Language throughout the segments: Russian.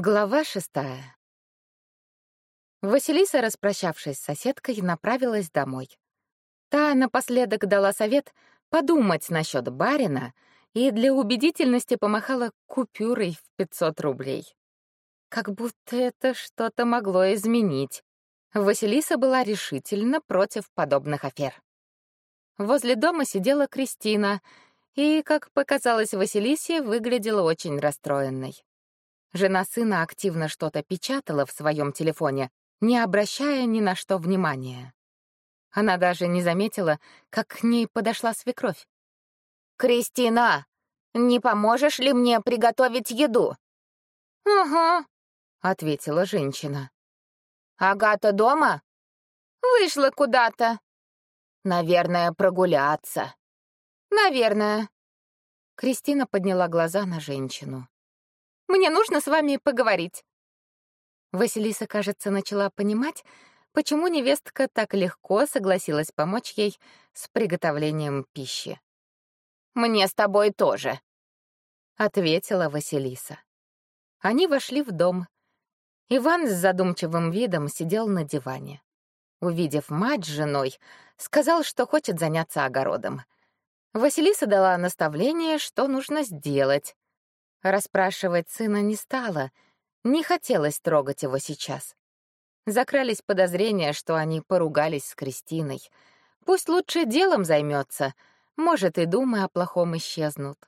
Глава шестая. Василиса, распрощавшись с соседкой, направилась домой. Та напоследок дала совет подумать насчет барина и для убедительности помахала купюрой в 500 рублей. Как будто это что-то могло изменить. Василиса была решительно против подобных афер. Возле дома сидела Кристина и, как показалось Василисе, выглядела очень расстроенной. Жена сына активно что-то печатала в своем телефоне, не обращая ни на что внимания. Она даже не заметила, как к ней подошла свекровь. «Кристина, не поможешь ли мне приготовить еду?» «Ага», — ответила женщина. «Агата дома?» «Вышла куда-то». «Наверное, прогуляться». «Наверное». Кристина подняла глаза на женщину. Мне нужно с вами поговорить». Василиса, кажется, начала понимать, почему невестка так легко согласилась помочь ей с приготовлением пищи. «Мне с тобой тоже», — ответила Василиса. Они вошли в дом. Иван с задумчивым видом сидел на диване. Увидев мать с женой, сказал, что хочет заняться огородом. Василиса дала наставление, что нужно сделать. Расспрашивать сына не стала, не хотелось трогать его сейчас. Закрались подозрения, что они поругались с Кристиной. Пусть лучше делом займется, может, и думы о плохом исчезнут.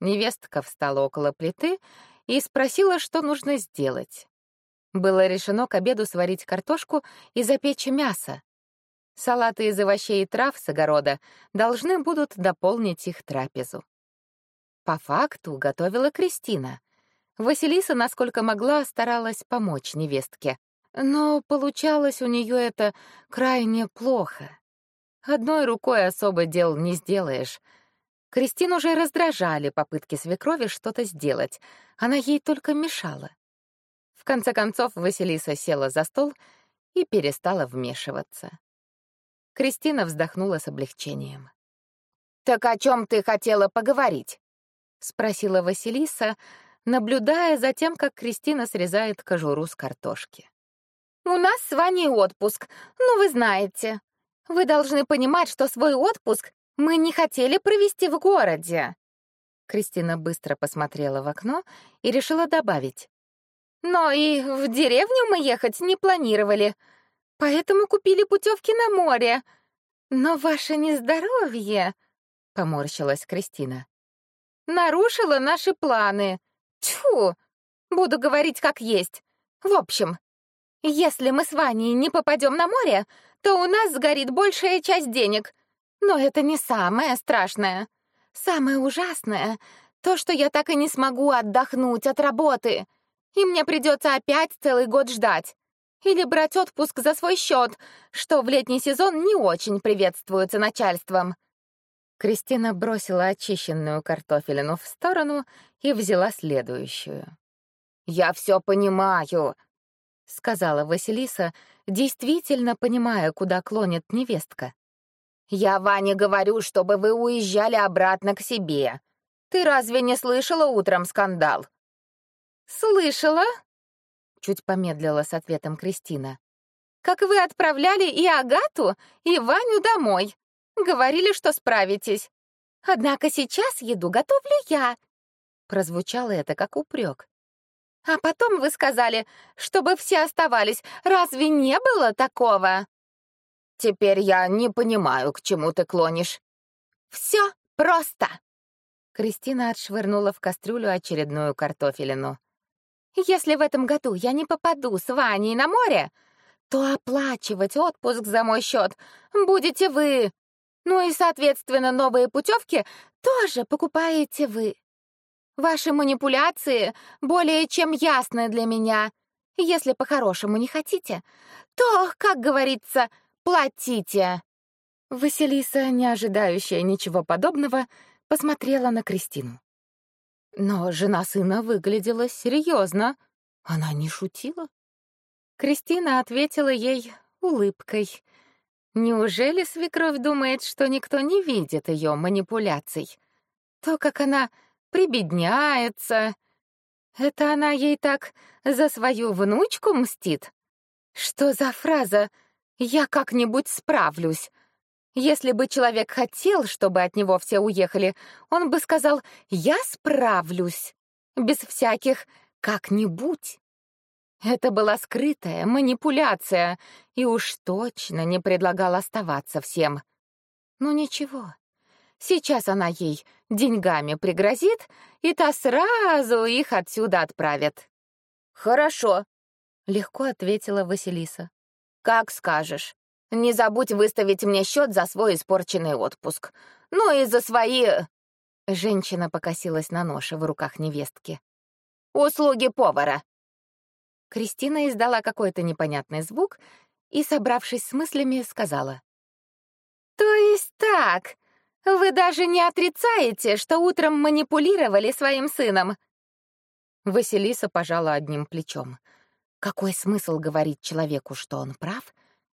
Невестка встала около плиты и спросила, что нужно сделать. Было решено к обеду сварить картошку и запечь мясо. Салаты из овощей и трав с огорода должны будут дополнить их трапезу. По факту готовила Кристина. Василиса, насколько могла, старалась помочь невестке. Но получалось у нее это крайне плохо. Одной рукой особо дел не сделаешь. Кристину уже раздражали попытки свекрови что-то сделать. Она ей только мешала. В конце концов Василиса села за стол и перестала вмешиваться. Кристина вздохнула с облегчением. «Так о чем ты хотела поговорить?» — спросила Василиса, наблюдая за тем, как Кристина срезает кожуру с картошки. «У нас с Ваней отпуск, ну вы знаете. Вы должны понимать, что свой отпуск мы не хотели провести в городе». Кристина быстро посмотрела в окно и решила добавить. «Но и в деревню мы ехать не планировали, поэтому купили путевки на море. Но ваше нездоровье...» — поморщилась Кристина нарушила наши планы. Тьфу! Буду говорить как есть. В общем, если мы с Ваней не попадем на море, то у нас сгорит большая часть денег. Но это не самое страшное. Самое ужасное — то, что я так и не смогу отдохнуть от работы. И мне придется опять целый год ждать. Или брать отпуск за свой счет, что в летний сезон не очень приветствуется начальством. Кристина бросила очищенную картофелину в сторону и взяла следующую. «Я все понимаю», — сказала Василиса, действительно понимая, куда клонит невестка. «Я Ване говорю, чтобы вы уезжали обратно к себе. Ты разве не слышала утром скандал?» «Слышала», — чуть помедлила с ответом Кристина. «Как вы отправляли и Агату, и Ваню домой. Говорили, что справитесь. Однако сейчас еду готовлю я. Прозвучало это как упрек. А потом вы сказали, чтобы все оставались. Разве не было такого? Теперь я не понимаю, к чему ты клонишь. Все просто. Кристина отшвырнула в кастрюлю очередную картофелину. Если в этом году я не попаду с Ваней на море, то оплачивать отпуск за мой счет будете вы. Ну и, соответственно, новые путевки тоже покупаете вы. Ваши манипуляции более чем ясны для меня. Если по-хорошему не хотите, то, как говорится, платите. Василиса, не ожидающая ничего подобного, посмотрела на Кристину. Но жена сына выглядела серьезно. Она не шутила. Кристина ответила ей улыбкой — Неужели свекровь думает, что никто не видит ее манипуляций? То, как она прибедняется. Это она ей так за свою внучку мстит? Что за фраза «я как-нибудь справлюсь»? Если бы человек хотел, чтобы от него все уехали, он бы сказал «я справлюсь», без всяких «как-нибудь». Это была скрытая манипуляция, и уж точно не предлагал оставаться всем. Ну ничего, сейчас она ей деньгами пригрозит, и та сразу их отсюда отправит. «Хорошо», — легко ответила Василиса. «Как скажешь. Не забудь выставить мне счет за свой испорченный отпуск. Ну и за свои...» Женщина покосилась на нож в руках невестки. «Услуги повара». Кристина издала какой-то непонятный звук и, собравшись с мыслями, сказала. «То есть так, вы даже не отрицаете, что утром манипулировали своим сыном?» Василиса пожала одним плечом. Какой смысл говорить человеку, что он прав,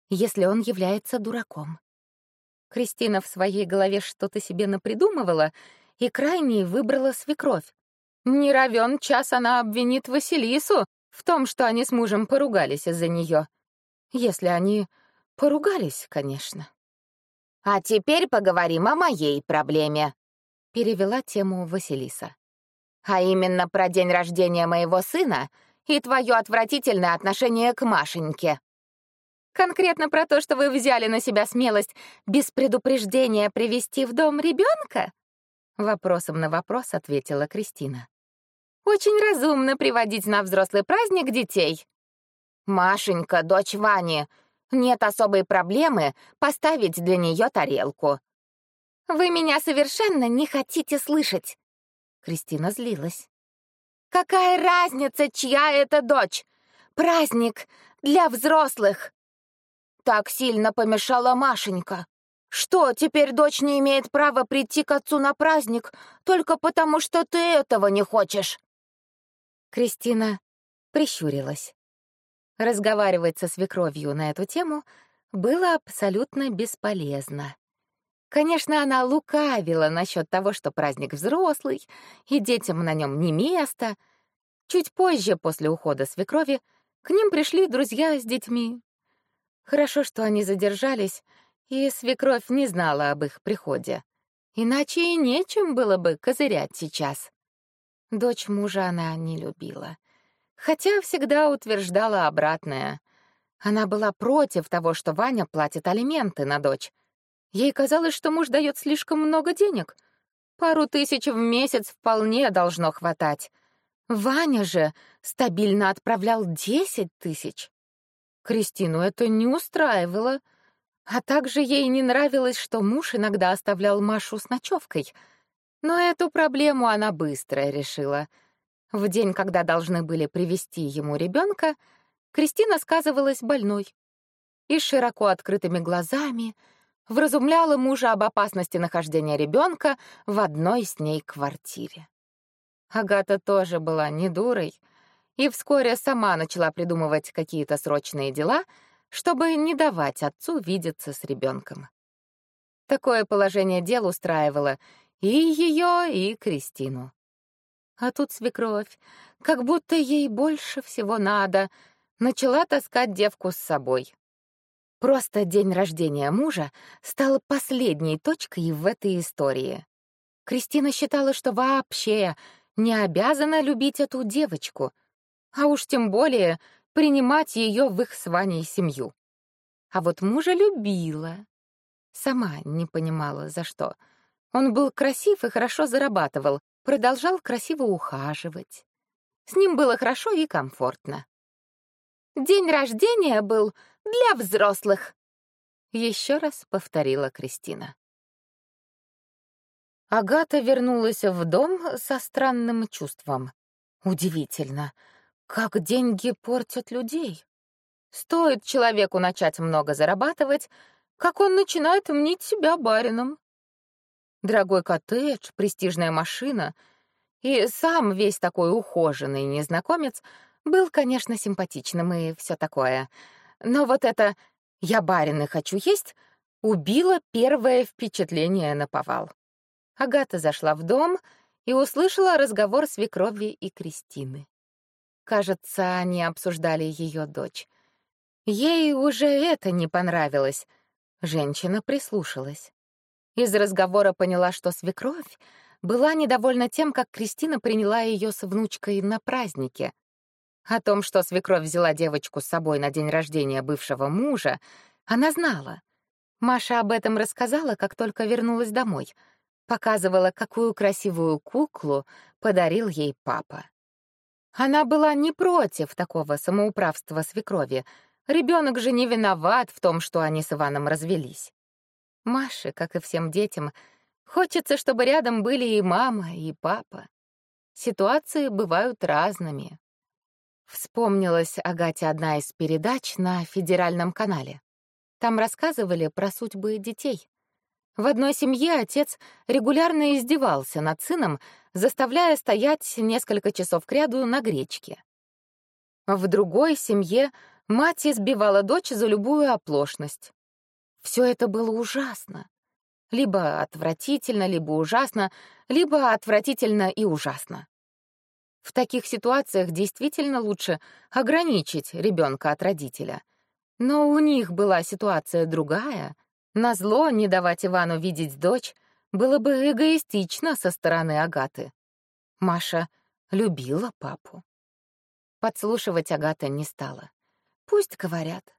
если он является дураком? Кристина в своей голове что-то себе напридумывала и крайней выбрала свекровь. Не равен час она обвинит Василису в том, что они с мужем поругались из-за нее. Если они поругались, конечно. «А теперь поговорим о моей проблеме», — перевела тему Василиса. «А именно про день рождения моего сына и твое отвратительное отношение к Машеньке». «Конкретно про то, что вы взяли на себя смелость без предупреждения привести в дом ребенка?» Вопросом на вопрос ответила Кристина. «Очень разумно приводить на взрослый праздник детей». «Машенька, дочь Вани, нет особой проблемы поставить для нее тарелку. Вы меня совершенно не хотите слышать. Кристина злилась. Какая разница, чья это дочь? Праздник для взрослых. Так сильно помешала Машенька. Что, теперь дочь не имеет права прийти к отцу на праздник только потому, что ты этого не хочешь? Кристина прищурилась. Разговаривать со свекровью на эту тему было абсолютно бесполезно. Конечно, она лукавила насчет того, что праздник взрослый, и детям на нем не место. Чуть позже, после ухода свекрови, к ним пришли друзья с детьми. Хорошо, что они задержались, и свекровь не знала об их приходе. Иначе и нечем было бы козырять сейчас. Дочь мужа она не любила хотя всегда утверждала обратное. Она была против того, что Ваня платит алименты на дочь. Ей казалось, что муж дает слишком много денег. Пару тысяч в месяц вполне должно хватать. Ваня же стабильно отправлял десять тысяч. Кристину это не устраивало. А также ей не нравилось, что муж иногда оставлял Машу с ночевкой. Но эту проблему она быстро решила — в день, когда должны были привести ему ребенка, Кристина сказывалась больной и широко открытыми глазами вразумляла мужа об опасности нахождения ребенка в одной с ней квартире. Агата тоже была не дурой и вскоре сама начала придумывать какие-то срочные дела, чтобы не давать отцу видеться с ребенком. Такое положение дел устраивало и ее, и Кристину. А тут свекровь, как будто ей больше всего надо, начала таскать девку с собой. Просто день рождения мужа стал последней точкой в этой истории. Кристина считала, что вообще не обязана любить эту девочку, а уж тем более принимать ее в их с Ваней семью. А вот мужа любила. Сама не понимала, за что. Он был красив и хорошо зарабатывал, продолжал красиво ухаживать. С ним было хорошо и комфортно. «День рождения был для взрослых», — еще раз повторила Кристина. Агата вернулась в дом со странным чувством. Удивительно, как деньги портят людей. Стоит человеку начать много зарабатывать, как он начинает мнить себя барином. Дорогой коттедж, престижная машина и сам весь такой ухоженный незнакомец был, конечно, симпатичным и все такое. Но вот это «я барин и хочу есть» убило первое впечатление на повал. Агата зашла в дом и услышала разговор свекрови и Кристины. Кажется, они обсуждали ее дочь. Ей уже это не понравилось. Женщина прислушалась. Из разговора поняла, что свекровь была недовольна тем, как Кристина приняла ее с внучкой на празднике. О том, что свекровь взяла девочку с собой на день рождения бывшего мужа, она знала. Маша об этом рассказала, как только вернулась домой. Показывала, какую красивую куклу подарил ей папа. Она была не против такого самоуправства свекрови. Ребенок же не виноват в том, что они с Иваном развелись. Маше, как и всем детям, хочется, чтобы рядом были и мама, и папа. Ситуации бывают разными. Вспомнилась Агате одна из передач на федеральном канале. Там рассказывали про судьбы детей. В одной семье отец регулярно издевался над сыном, заставляя стоять несколько часов кряду на гречке. В другой семье мать избивала дочь за любую оплошность. Все это было ужасно. Либо отвратительно, либо ужасно, либо отвратительно и ужасно. В таких ситуациях действительно лучше ограничить ребенка от родителя. Но у них была ситуация другая — Назло не давать Ивану видеть дочь было бы эгоистично со стороны Агаты. Маша любила папу. Подслушивать Агата не стала. Пусть говорят.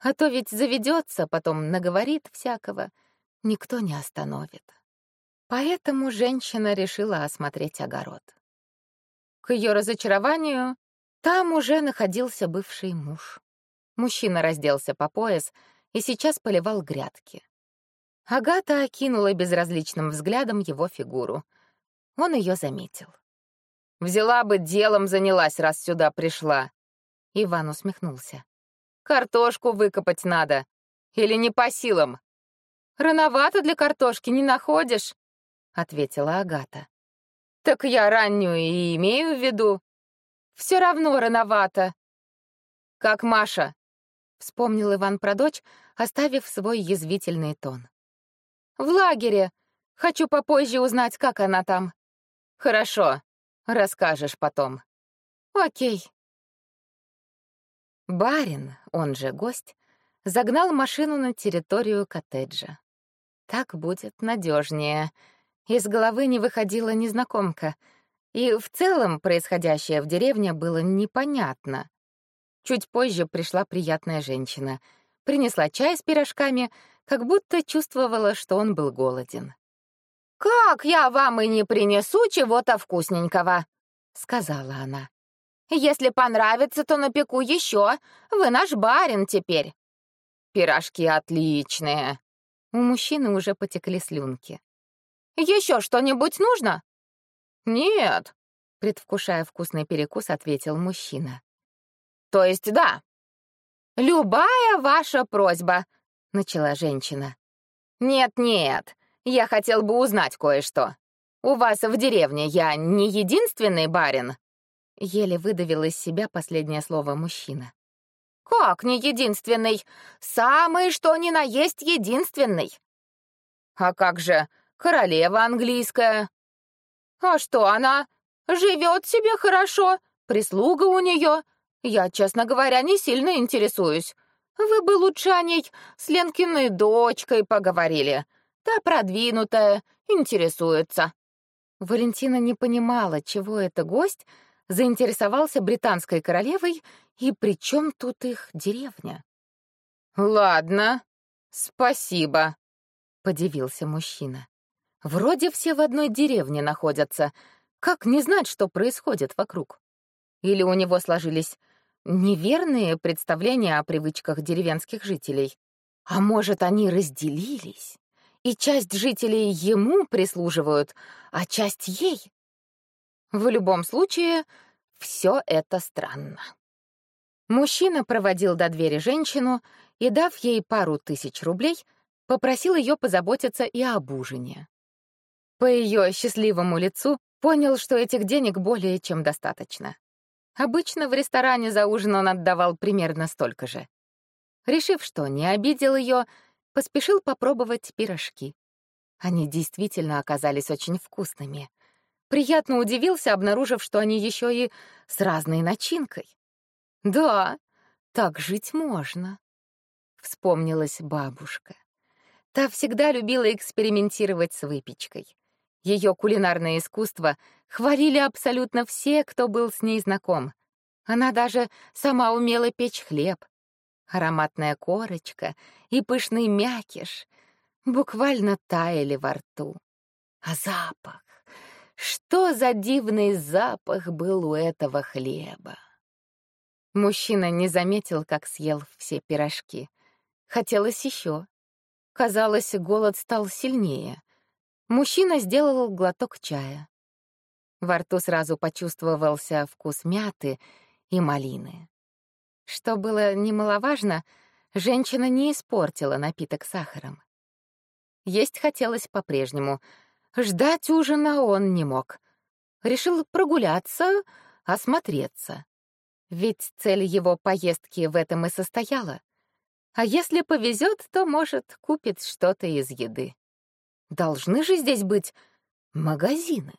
А то ведь заведется, потом наговорит всякого. Никто не остановит. Поэтому женщина решила осмотреть огород. К ее разочарованию, там уже находился бывший муж. Мужчина разделся по пояс и сейчас поливал грядки. Агата окинула безразличным взглядом его фигуру. Он ее заметил. «Взяла бы делом занялась, раз сюда пришла». Иван усмехнулся. «Картошку выкопать надо. Или не по силам?» «Рановато для картошки, не находишь?» — ответила Агата. «Так я раннюю и имею в виду. Все равно рановато». «Как Маша?» Вспомнил Иван про дочь, оставив свой язвительный тон. «В лагере. Хочу попозже узнать, как она там». «Хорошо. Расскажешь потом». «Окей». Барин, он же гость, загнал машину на территорию коттеджа. Так будет надежнее. Из головы не выходила незнакомка, и в целом происходящее в деревне было непонятно. Чуть позже пришла приятная женщина. Принесла чай с пирожками, как будто чувствовала, что он был голоден. «Как я вам и не принесу чего-то вкусненького», — сказала она. «Если понравится, то напеку еще. Вы наш барин теперь». «Пирожки отличные». У мужчины уже потекли слюнки. «Еще что-нибудь нужно?» «Нет», — предвкушая вкусный перекус, ответил мужчина. То есть да. Любая ваша просьба, начала женщина. Нет-нет, я хотел бы узнать кое-что. У вас в деревне я не единственный барин? Еле выдавил из себя последнее слово мужчина. Как не единственный? Самый что ни на есть единственный. А как же королева английская? А что она? Живет себе хорошо, прислуга у нее, я, честно говоря, не сильно интересуюсь. Вы бы лучше о ней с Ленкиной дочкой поговорили. Та продвинутая, интересуется». Валентина не понимала, чего это гость заинтересовался британской королевой и при чем тут их деревня. «Ладно, спасибо», — подивился мужчина. «Вроде все в одной деревне находятся. Как не знать, что происходит вокруг? Или у него сложились неверные представления о привычках деревенских жителей. А может, они разделились, и часть жителей ему прислуживают, а часть ей? В любом случае, все это странно. Мужчина проводил до двери женщину и, дав ей пару тысяч рублей, попросил ее позаботиться и об ужине. По ее счастливому лицу понял, что этих денег более чем достаточно. Обычно в ресторане за ужин он отдавал примерно столько же. Решив, что не обидел ее, поспешил попробовать пирожки. Они действительно оказались очень вкусными. Приятно удивился, обнаружив, что они еще и с разной начинкой. «Да, так жить можно», — вспомнилась бабушка. Та всегда любила экспериментировать с выпечкой. Ее кулинарное искусство хвалили абсолютно все, кто был с ней знаком. Она даже сама умела печь хлеб. Ароматная корочка и пышный мякиш буквально таяли во рту. А запах! Что за дивный запах был у этого хлеба! Мужчина не заметил, как съел все пирожки. Хотелось еще. Казалось, голод стал сильнее. Мужчина сделал глоток чая. Во рту сразу почувствовался вкус мяты и малины. Что было немаловажно, женщина не испортила напиток сахаром. Есть хотелось по-прежнему. Ждать ужина он не мог. Решил прогуляться, осмотреться. Ведь цель его поездки в этом и состояла. А если повезет, то, может, купит что-то из еды. Должны же здесь быть магазины.